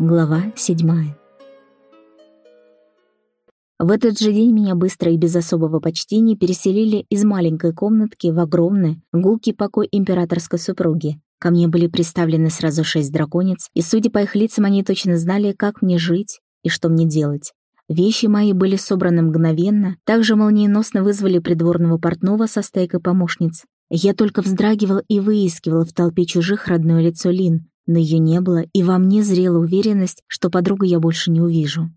Глава седьмая. В этот же день меня быстро и без особого почтения переселили из маленькой комнатки в огромный, гулкий покой императорской супруги. Ко мне были представлены сразу шесть драконец, и, судя по их лицам, они точно знали, как мне жить и что мне делать. Вещи мои были собраны мгновенно, также молниеносно вызвали придворного портного со стайкой помощниц. Я только вздрагивал и выискивал в толпе чужих родное лицо Лин, но ее не было, и во мне зрела уверенность, что подругу я больше не увижу.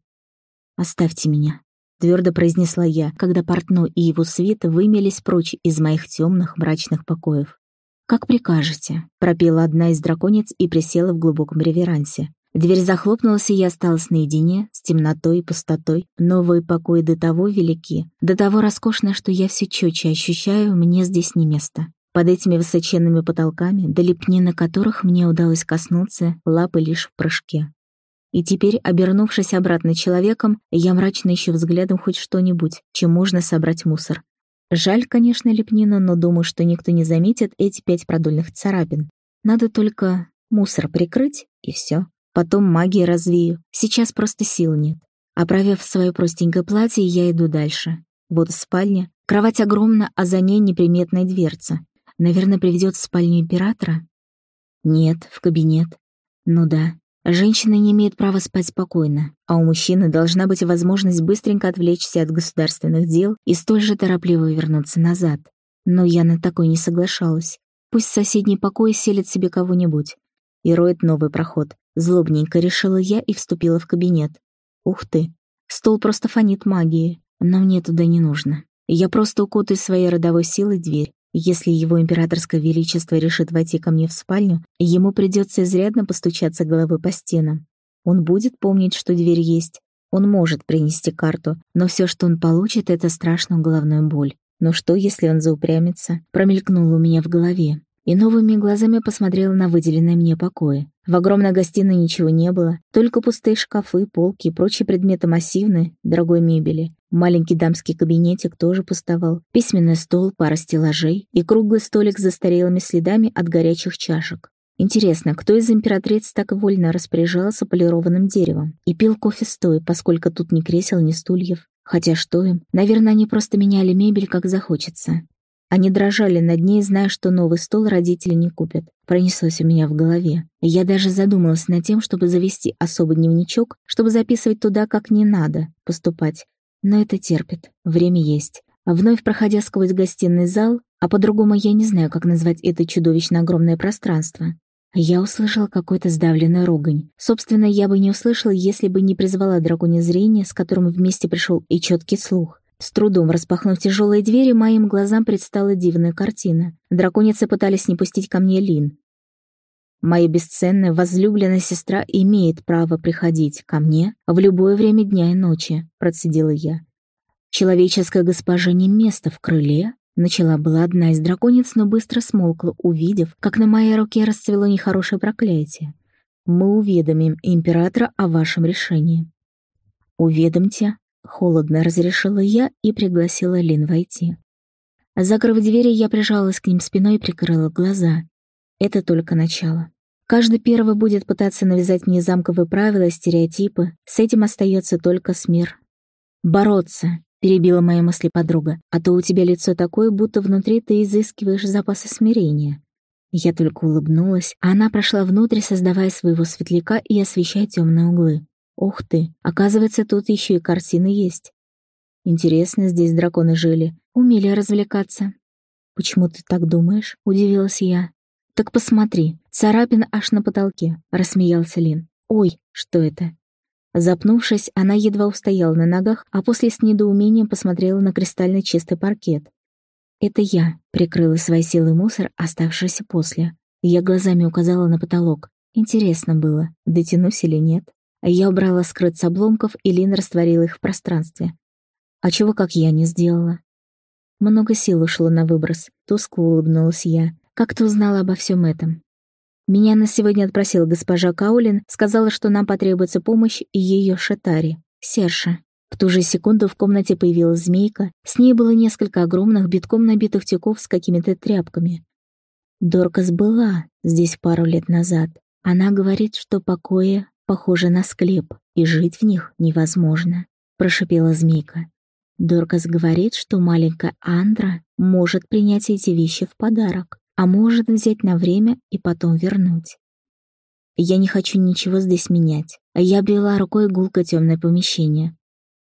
«Оставьте меня», — твердо произнесла я, когда портной и его свита вымелись прочь из моих темных мрачных покоев. «Как прикажете», — пропела одна из драконец и присела в глубоком реверансе. Дверь захлопнулась, и я осталась наедине, с темнотой и пустотой. Новые покои до того велики, до того роскошны, что я все четче ощущаю, мне здесь не место. Под этими высоченными потолками, до лепнины которых мне удалось коснуться, лапы лишь в прыжке. И теперь, обернувшись обратно человеком, я мрачно ищу взглядом хоть что-нибудь, чем можно собрать мусор. Жаль, конечно, лепнину, но думаю, что никто не заметит эти пять продольных царапин. Надо только мусор прикрыть, и все. Потом магией развею. Сейчас просто сил нет. Оправив свое простенькое платье, я иду дальше. Вот спальня. Кровать огромна, а за ней неприметная дверца. Наверное, приведет в спальню императора? Нет, в кабинет. Ну да. Женщина не имеет права спать спокойно, а у мужчины должна быть возможность быстренько отвлечься от государственных дел и столь же торопливо вернуться назад. Но я на такое не соглашалась. Пусть соседний покой селит себе кого-нибудь. И роет новый проход. Злобненько решила я и вступила в кабинет. Ух ты, стол просто фонит магией, но мне туда не нужно. Я просто укутаю своей родовой силой дверь. Если его императорское величество решит войти ко мне в спальню, ему придется изрядно постучаться головой по стенам. Он будет помнить, что дверь есть. Он может принести карту, но все, что он получит, это страшную головную боль. Но что, если он заупрямится? Промелькнуло у меня в голове и новыми глазами посмотрела на выделенные мне покои. В огромной гостиной ничего не было, только пустые шкафы, полки и прочие предметы массивной, дорогой мебели. Маленький дамский кабинетик тоже пустовал, письменный стол, пара стеллажей и круглый столик с застарелыми следами от горячих чашек. Интересно, кто из императриц так вольно распоряжался полированным деревом и пил кофе стоя, поскольку тут ни кресел, ни стульев? Хотя что им? Наверное, они просто меняли мебель, как захочется. Они дрожали над ней, зная, что новый стол родители не купят. Пронеслось у меня в голове. Я даже задумалась над тем, чтобы завести особый дневничок, чтобы записывать туда, как не надо поступать. Но это терпит. Время есть. Вновь проходя сквозь гостиный зал, а по-другому я не знаю, как назвать это чудовищно огромное пространство, я услышала какой-то сдавленный ругань. Собственно, я бы не услышала, если бы не призвала драконе зрение, с которым вместе пришел и четкий слух. С трудом распахнув тяжелые двери, моим глазам предстала дивная картина. Драконицы пытались не пустить ко мне Лин. Моя бесценная возлюбленная сестра имеет право приходить ко мне в любое время дня и ночи, процедила я. Человеческая госпожа не место в крыле, Начала была одна из драконец, но быстро смолкла, увидев, как на моей руке расцвело нехорошее проклятие. «Мы уведомим императора о вашем решении». «Уведомьте Холодно разрешила я и пригласила Лин войти. Закрыв двери, я прижалась к ним спиной и прикрыла глаза. Это только начало. Каждый первый будет пытаться навязать мне замковые правила, стереотипы. С этим остается только смир. «Бороться», — перебила мои мысли подруга, «а то у тебя лицо такое, будто внутри ты изыскиваешь запасы смирения». Я только улыбнулась, а она прошла внутрь, создавая своего светляка и освещая темные углы. Ух ты, оказывается, тут еще и картины есть. Интересно, здесь драконы жили, умели развлекаться. Почему ты так думаешь? Удивилась я. Так посмотри, царапина аж на потолке, рассмеялся Лин. Ой, что это? Запнувшись, она едва устояла на ногах, а после с недоумением посмотрела на кристально чистый паркет. «Это я», — прикрыла своей силой мусор, оставшийся после. Я глазами указала на потолок. Интересно было, дотянусь или нет. Я убрала скрыт с обломков, и Лин растворила их в пространстве. А чего как я не сделала? Много сил ушло на выброс. Тускло улыбнулась я. Как ты узнала обо всем этом? Меня на сегодня отпросила госпожа Каулин, сказала, что нам потребуется помощь ее шатари, Серша. В ту же секунду в комнате появилась змейка, с ней было несколько огромных битком набитых тюков с какими-то тряпками. Доркас была здесь пару лет назад. Она говорит, что покоя похожи на склеп, и жить в них невозможно», — прошипела змейка. Доркас говорит, что маленькая Андра может принять эти вещи в подарок, а может взять на время и потом вернуть. Я не хочу ничего здесь менять. Я обвела рукой гулко темное помещение.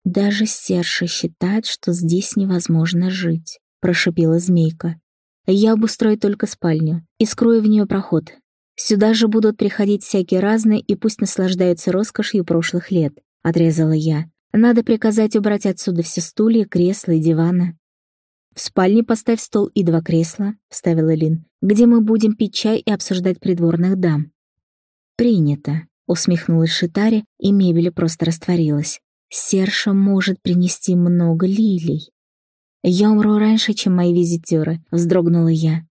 Даже Серша считает, что здесь невозможно жить, прошипела змейка. Я обустрою только спальню и скрою в нее проход. Сюда же будут приходить всякие разные и пусть наслаждаются роскошью прошлых лет, отрезала я. Надо приказать убрать отсюда все стулья, кресла и диваны. «В спальне поставь стол и два кресла», — вставила Лин, «где мы будем пить чай и обсуждать придворных дам». «Принято», — усмехнулась Шитари, и мебель просто растворилась. «Серша может принести много лилий». «Я умру раньше, чем мои визитеры», — вздрогнула я.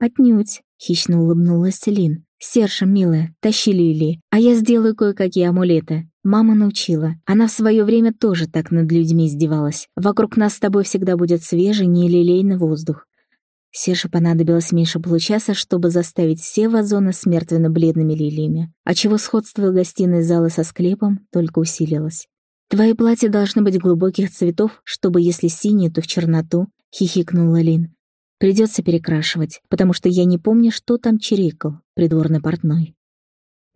«Отнюдь», — хищно улыбнулась Лин. «Серша, милая, тащи лилии, а я сделаю кое-какие амулеты. Мама научила. Она в свое время тоже так над людьми издевалась. Вокруг нас с тобой всегда будет свежий, нелилейный воздух. Серже понадобилось меньше получаса, чтобы заставить все вазоны с мертвенно-бледными лилиями, отчего сходство гостиной залы со склепом только усилилось. «Твои платья должны быть глубоких цветов, чтобы, если синие, то в черноту», — хихикнула Лин. Придется перекрашивать, потому что я не помню, что там чирикал придворный портной.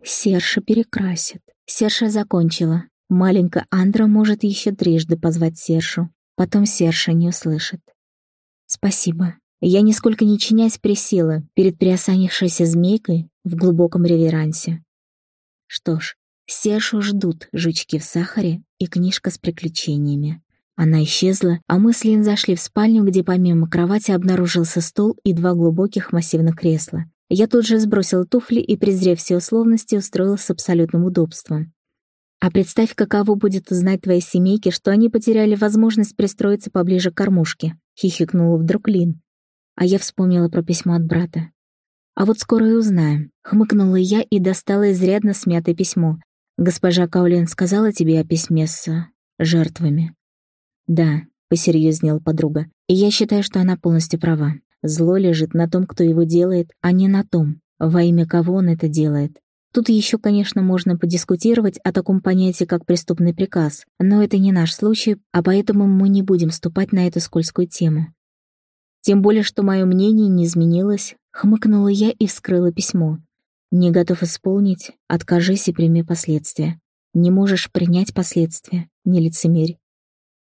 Серша перекрасит. Серша закончила. Маленькая Андра может еще трижды позвать Сершу. Потом Серша не услышит. Спасибо. Я, нисколько не чинясь, присела перед приосанившейся змейкой в глубоком реверансе. Что ж, Сершу ждут жучки в сахаре и книжка с приключениями. Она исчезла, а мы с Лин зашли в спальню, где помимо кровати обнаружился стол и два глубоких массивных кресла. Я тут же сбросил туфли и, презрев все условности, устроилась с абсолютным удобством. А представь, каково будет узнать твоей семейке, что они потеряли возможность пристроиться поближе к кормушке, хихикнула вдруг Лин. А я вспомнила про письмо от брата. А вот скоро и узнаем. Хмыкнула я и достала изрядно смятое письмо. Госпожа Каулин сказала тебе о письме с жертвами. «Да», — посерьезнела подруга, «и я считаю, что она полностью права. Зло лежит на том, кто его делает, а не на том, во имя кого он это делает. Тут еще, конечно, можно подискутировать о таком понятии, как преступный приказ, но это не наш случай, а поэтому мы не будем ступать на эту скользкую тему. Тем более, что мое мнение не изменилось, хмыкнула я и вскрыла письмо. Не готов исполнить, откажись и прими последствия. Не можешь принять последствия, не лицемерь.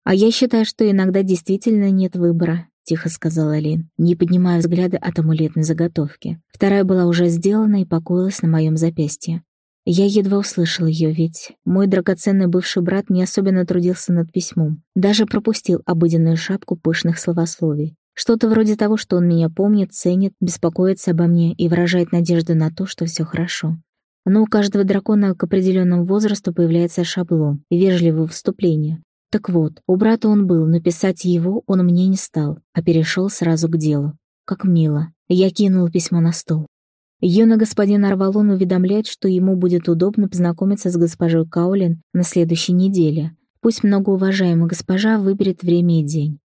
«А я считаю, что иногда действительно нет выбора», — тихо сказала Лин, не поднимая взгляда от амулетной заготовки. Вторая была уже сделана и покоилась на моем запястье. Я едва услышал ее, ведь мой драгоценный бывший брат не особенно трудился над письмом, даже пропустил обыденную шапку пышных словословий. Что-то вроде того, что он меня помнит, ценит, беспокоится обо мне и выражает надежду на то, что все хорошо. Но у каждого дракона к определенному возрасту появляется шаблон вежливое вступление, так вот, у брата он был, но писать его он мне не стал, а перешел сразу к делу. Как мило. Я кинул письмо на стол. Юный господин Арвалон уведомляет, что ему будет удобно познакомиться с госпожой Каулин на следующей неделе. Пусть многоуважаемая госпожа выберет время и день.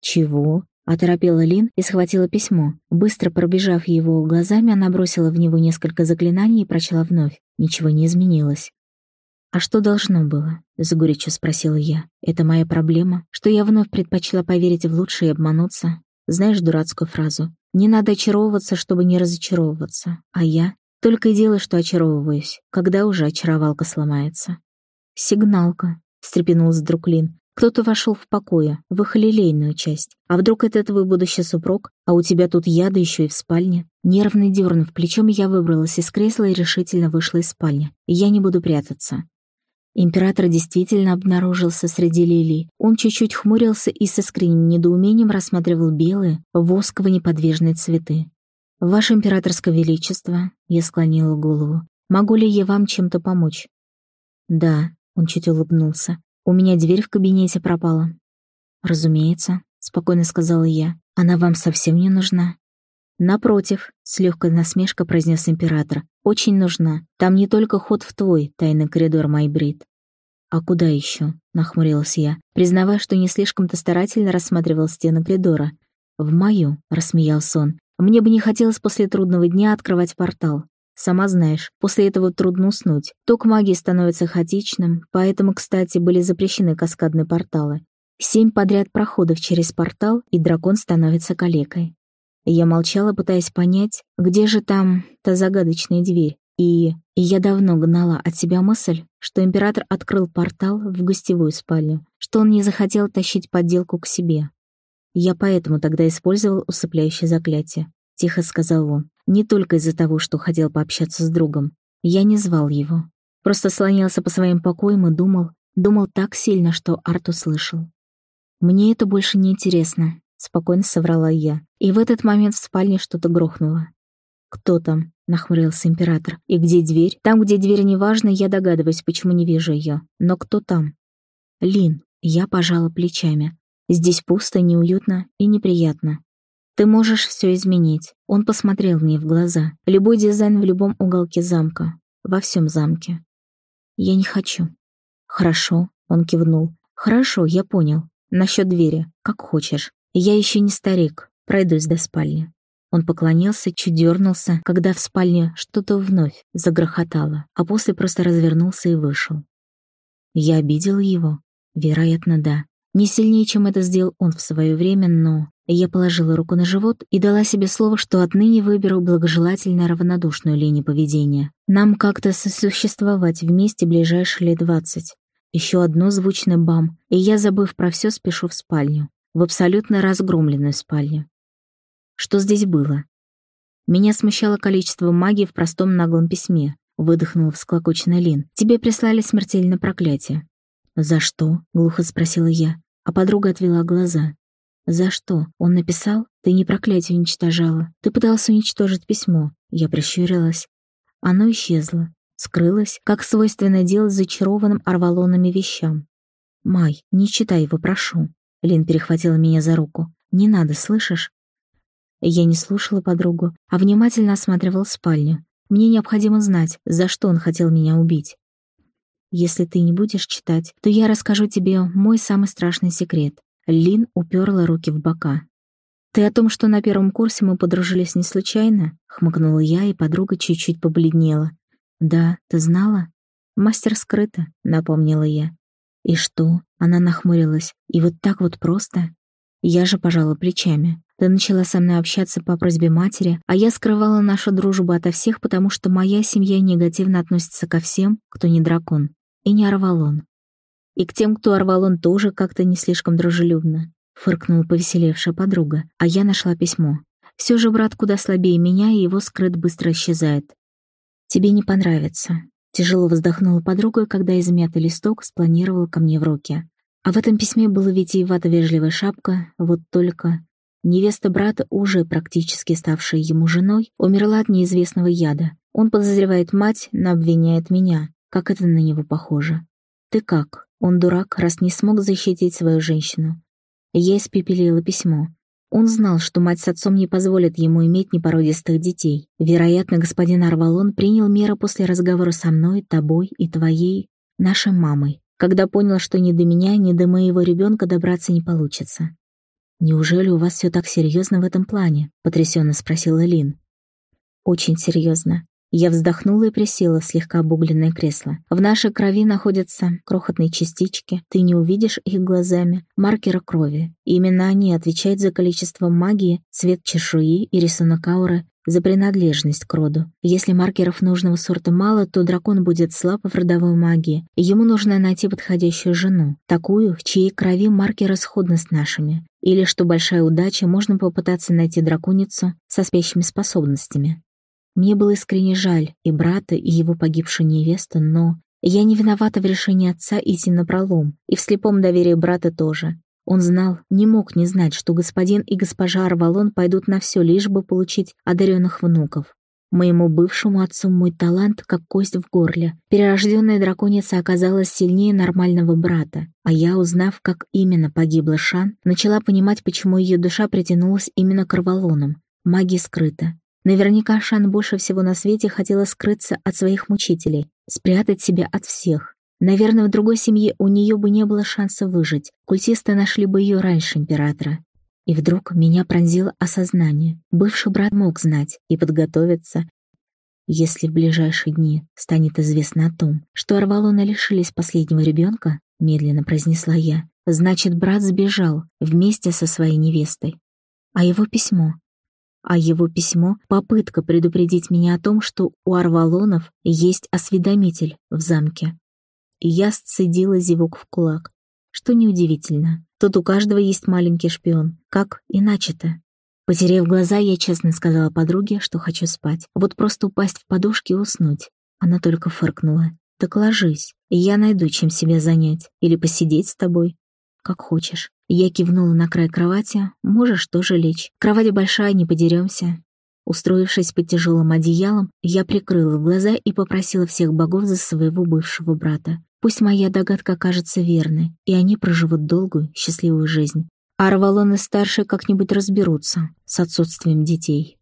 «Чего?» — оторопела Лин и схватила письмо. Быстро пробежав его глазами, она бросила в него несколько заклинаний и прочла вновь. Ничего не изменилось. «А что должно было?» — с горечью спросила я. «Это моя проблема, что я вновь предпочла поверить в лучшее и обмануться. Знаешь дурацкую фразу? Не надо очаровываться, чтобы не разочаровываться. А я только и делаю, что очаровываюсь, когда уже очаровалка сломается». «Сигналка», — встрепенулась вдруг Лин. «Кто-то вошел в покое, в их лилейную часть. А вдруг это твой будущий супруг, а у тебя тут яды еще и в спальне?» Нервно дернув плечом, я выбралась из кресла и решительно вышла из спальни. Я не буду прятаться. Император действительно обнаружился среди лилий. Он чуть-чуть хмурился и со искренним недоумением рассматривал белые, восково-неподвижные цветы. «Ваше императорское величество», — я склонила голову, — «могу ли я вам чем-то помочь?» «Да», — он чуть улыбнулся, — «у меня дверь в кабинете пропала». «Разумеется», — спокойно сказала я, — «она вам совсем не нужна». «Напротив», — с легкой насмешкой произнес император, — «очень нужна. Там не только ход в твой тайный коридор, Майбрид». «А куда еще?» — нахмурилась я, признавая, что не слишком-то старательно рассматривал стены коридора. «В мою», — рассмеялся он. «Мне бы не хотелось после трудного дня открывать портал. Сама знаешь, после этого трудно уснуть. Ток магии становится хаотичным, поэтому, кстати, были запрещены каскадные порталы. Семь подряд проходов через портал, и дракон становится калекой. Я молчала, пытаясь понять, где же там та загадочная дверь. И, я давно гнала от себя мысль, что император открыл портал в гостевую спальню, что он не захотел тащить подделку к себе. Я поэтому тогда использовал усыпляющее заклятие. Тихо сказал он. Не только из-за того, что хотел пообщаться с другом. Я не звал его. Просто слонялся по своим покоям и думал, думал так сильно, что Арт услышал. «Мне это больше не интересно», — спокойно соврала я. И в этот момент в спальне что-то грохнуло. «Кто там?» — нахмурился император. «И где дверь?» «Там, где дверь неважно, я догадываюсь, почему не вижу ее. Но кто там?» «Лин». Я пожала плечами. «Здесь пусто, неуютно и неприятно. Ты можешь все изменить. Он посмотрел мне в глаза. Любой дизайн в любом уголке замка. Во всем замке. Я не хочу. Хорошо, он кивнул. Хорошо, я понял. Насчет двери, как хочешь. Я еще не старик. Пройдусь до спальни. Он поклонился, чуть дернулся, когда в спальне что-то вновь загрохотало, а после просто развернулся и вышел. Я обидел его? Вероятно, да. Не сильнее, чем это сделал он в свое время, но я положила руку на живот и дала себе слово, что отныне выберу благожелательно равнодушную линию поведения. Нам как-то сосуществовать вместе ближайшие лет двадцать. Еще одно звучное бам, и я, забыв про все, спешу в спальню. В абсолютно разгромленную спальню. Что здесь было? Меня смущало количество магии в простом наглом письме. Выдохнула всклокоченный Лин. «Тебе прислали смертельное проклятие». «За что?» — глухо спросила я, а подруга отвела глаза. «За что? Он написал? Ты не проклятие уничтожала. Ты пытался уничтожить письмо». Я прищурилась. Оно исчезло. Скрылось, как свойственно делать зачарованным орвалонами вещам. «Май, не читай его, прошу». Лин перехватила меня за руку. «Не надо, слышишь?» Я не слушала подругу, а внимательно осматривал спальню. Мне необходимо знать, за что он хотел меня убить. Если ты не будешь читать, то я расскажу тебе мой самый страшный секрет. Лин уперла руки в бока. «Ты о том, что на первом курсе мы подружились не случайно?» — хмыкнула я, и подруга чуть-чуть побледнела. «Да, ты знала?» «Мастер скрыто», — напомнила я. «И что?» — она нахмурилась. «И вот так вот просто?» Я же пожала плечами. Ты начала со мной общаться по просьбе матери, а я скрывала нашу дружбу ото всех, потому что моя семья негативно относится ко всем, кто не дракон и не Арвалон. И к тем, кто Арвалон, тоже как-то не слишком дружелюбно. Фыркнула повеселевшая подруга, а я нашла письмо. Все же брат куда слабее меня, и его скрыт быстро исчезает. «Тебе не понравится», — тяжело вздохнула подруга, когда измятый листок спланировал ко мне в руки. А в этом письме была витиевато-вежливая шапка, вот только... Невеста брата, уже практически ставшая ему женой, умерла от неизвестного яда. Он подозревает мать, но обвиняет меня. Как это на него похоже? Ты как? Он дурак, раз не смог защитить свою женщину. Я испепелила письмо. Он знал, что мать с отцом не позволят ему иметь непородистых детей. Вероятно, господин Арвалон принял меры после разговора со мной, тобой и твоей, нашей мамой, когда понял, что ни до меня, ни до моего ребенка добраться не получится. «Неужели у вас все так серьезно в этом плане?» — потрясенно спросила Лин. «Очень серьезно. Я вздохнула и присела в слегка обугленное кресло. В нашей крови находятся крохотные частички, ты не увидишь их глазами, маркеры крови. Именно они отвечают за количество магии, цвет чешуи и рисунок ауры, за принадлежность к роду. Если маркеров нужного сорта мало, то дракон будет слаб в родовой магии, и ему нужно найти подходящую жену, такую, в чьей крови маркеры сходны с нашими. Или, что большая удача, можно попытаться найти драконицу со спящими способностями. Мне было искренне жаль и брата, и его погибшую невесту, но я не виновата в решении отца идти на пролом, и в слепом доверии брата тоже. Он знал, не мог не знать, что господин и госпожа Арвалон пойдут на все, лишь бы получить одаренных внуков. Моему бывшему отцу мой талант как кость в горле. Перерожденная драконица оказалась сильнее нормального брата, а я, узнав, как именно погибла Шан, начала понимать, почему ее душа притянулась именно к Арвалонам. Магия скрыта, Наверняка Шан больше всего на свете хотела скрыться от своих мучителей, спрятать себя от всех. Наверное, в другой семье у нее бы не было шанса выжить, культисты нашли бы ее раньше императора. И вдруг меня пронзило осознание. Бывший брат мог знать и подготовиться. Если в ближайшие дни станет известно о том, что Арвалона лишились последнего ребенка, медленно произнесла я, значит, брат сбежал вместе со своей невестой. А его письмо? А его письмо — попытка предупредить меня о том, что у Арвалонов есть осведомитель в замке. И я сцедила зевок в кулак. Что неудивительно, тут у каждого есть маленький шпион. Как иначе-то? Потеряв глаза, я честно сказала подруге, что хочу спать. Вот просто упасть в подушки и уснуть. Она только фыркнула. «Так ложись, я найду, чем себя занять. Или посидеть с тобой. Как хочешь». Я кивнула на край кровати. «Можешь тоже лечь. Кровать большая, не подеремся». Устроившись под тяжелым одеялом, я прикрыла глаза и попросила всех богов за своего бывшего брата. Пусть моя догадка окажется верной, и они проживут долгую, счастливую жизнь. А Арвалон и старшие как-нибудь разберутся с отсутствием детей.